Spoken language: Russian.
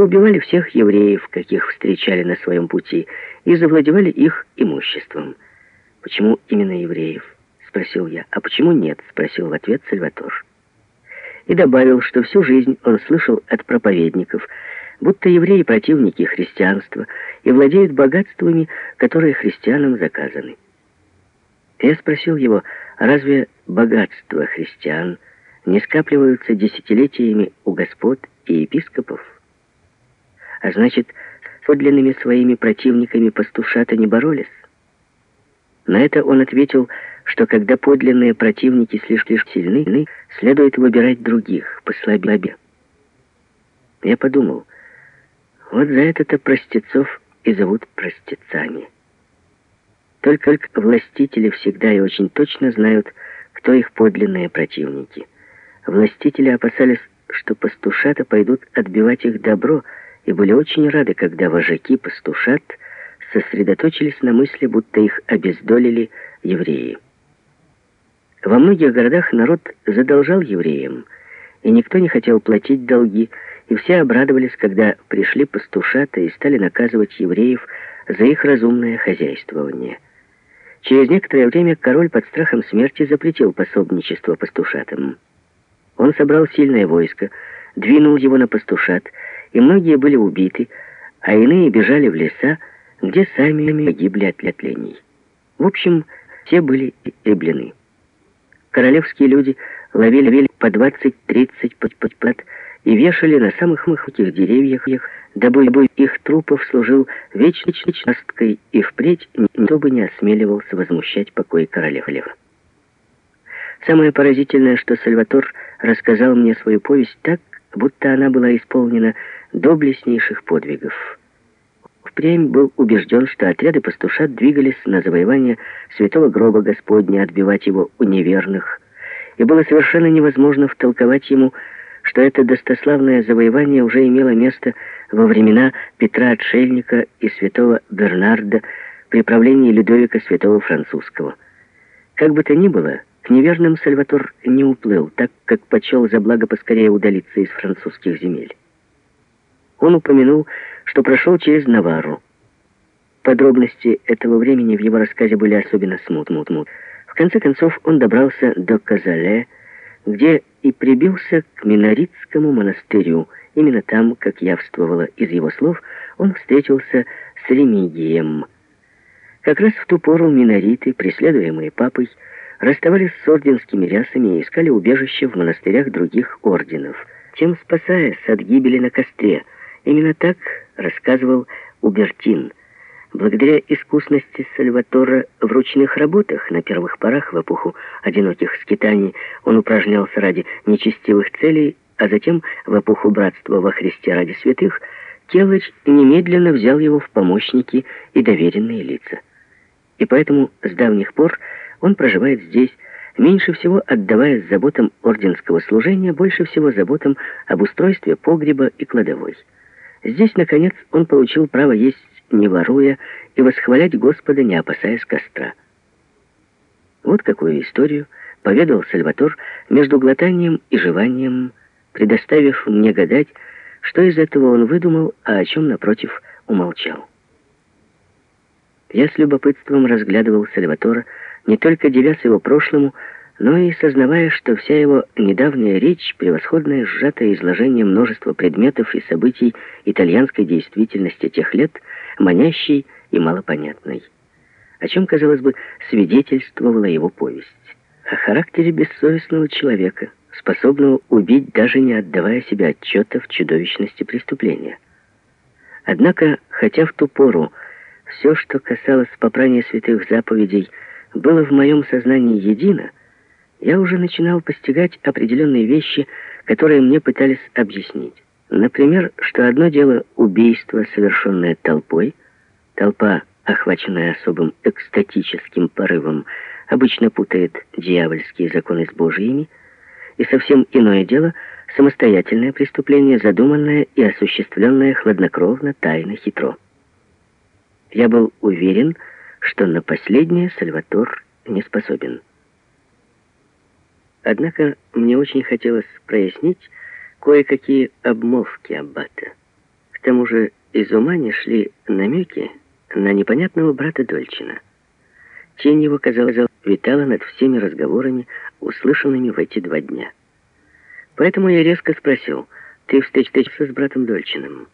убивали всех евреев, каких встречали на своем пути, и завладевали их имуществом. «Почему именно евреев?» — спросил я. «А почему нет?» — спросил в ответ Сальватор. И добавил, что всю жизнь он слышал от проповедников, будто евреи противники христианства и владеют богатствами, которые христианам заказаны. Я спросил его, разве богатства христиан не скапливаются десятилетиями у господ и епископов? А значит, с подлинными своими противниками пастушата не боролись? На это он ответил, что когда подлинные противники слишком сильны, следует выбирать других, послабее. Я подумал, вот за это-то простецов и зовут простецами. Только властители всегда и очень точно знают, кто их подлинные противники. Властители опасались, что пастушата пойдут отбивать их добро, и были очень рады, когда вожаки пастушат сосредоточились на мысли, будто их обездолили евреи. Во многих городах народ задолжал евреям, и никто не хотел платить долги, и все обрадовались, когда пришли пастушата и стали наказывать евреев за их разумное хозяйствование. Через некоторое время король под страхом смерти запретил пособничество пастушатам. Он собрал сильное войско, двинул его на пастушат, и многие были убиты, а иные бежали в леса, где сами погибли от летлений. В общем, все были истреблены. Королевские люди ловили по 20-30 подпад и вешали на самых высоких деревьях, дабы их трупов служил вечной часткой, и впредь никто бы не осмеливался возмущать покой королев. Самое поразительное, что Сальватор рассказал мне свою повесть так, будто она была исполнена доблестнейших подвигов. Впрямь был убежден, что отряды пастушат двигались на завоевание святого гроба Господня, отбивать его у неверных, и было совершенно невозможно втолковать ему, что это достославное завоевание уже имело место во времена Петра Отшельника и святого Бернарда при правлении Людовика Святого Французского. Как бы то ни было, к неверным Сальватор не уплыл, так как почел за благо поскорее удалиться из французских земель. Он упомянул, что прошел через Навару. Подробности этого времени в его рассказе были особенно смут-мут-мут. В конце концов он добрался до Казале, где и прибился к Миноритскому монастырю. Именно там, как явствовало из его слов, он встретился с Ремигием. Как раз в ту пору минориты, преследуемые папой, расставались с орденскими рясами и искали убежище в монастырях других орденов, тем спасаясь от гибели на костре. Именно так рассказывал Убертин. Благодаря искусности Сальватора в ручных работах на первых порах в эпоху одиноких скитаний он упражнялся ради нечестивых целей, а затем в эпоху братства во Христе ради святых, Келыч немедленно взял его в помощники и доверенные лица. И поэтому с давних пор он проживает здесь, меньше всего отдаваясь заботам орденского служения, больше всего заботам об устройстве погреба и кладовой. Здесь, наконец, он получил право есть не воруя и восхвалять Господа, не опасаясь костра. Вот какую историю поведал Сальватор между глотанием и жеванием, предоставив мне гадать, что из этого он выдумал, а о чем, напротив, умолчал. Я с любопытством разглядывал Сальватора, не только девясь его прошлому, но и сознавая, что вся его недавняя речь — превосходное сжатое изложение множества предметов и событий итальянской действительности тех лет, манящей и малопонятной. О чем, казалось бы, свидетельствовала его повесть. О характере бессовестного человека, способного убить, даже не отдавая себе отчета в чудовищности преступления. Однако, хотя в ту пору все, что касалось попрания святых заповедей, было в моем сознании едино, я уже начинал постигать определенные вещи, которые мне пытались объяснить. Например, что одно дело убийство, совершенное толпой, толпа, охваченная особым экстатическим порывом, обычно путает дьявольские законы с божьими, и совсем иное дело — самостоятельное преступление, задуманное и осуществленное хладнокровно, тайно, хитро. Я был уверен, что на последнее Сальватор не способен. Однако мне очень хотелось прояснить кое-какие обмолвки Аббата. тому же из ума не шли намеки на непонятного брата Дольчина. Тень его, казалось, витала над всеми разговорами, услышанными в эти два дня. Поэтому я резко спросил, «Ты встретишься с братом Дольчиным?»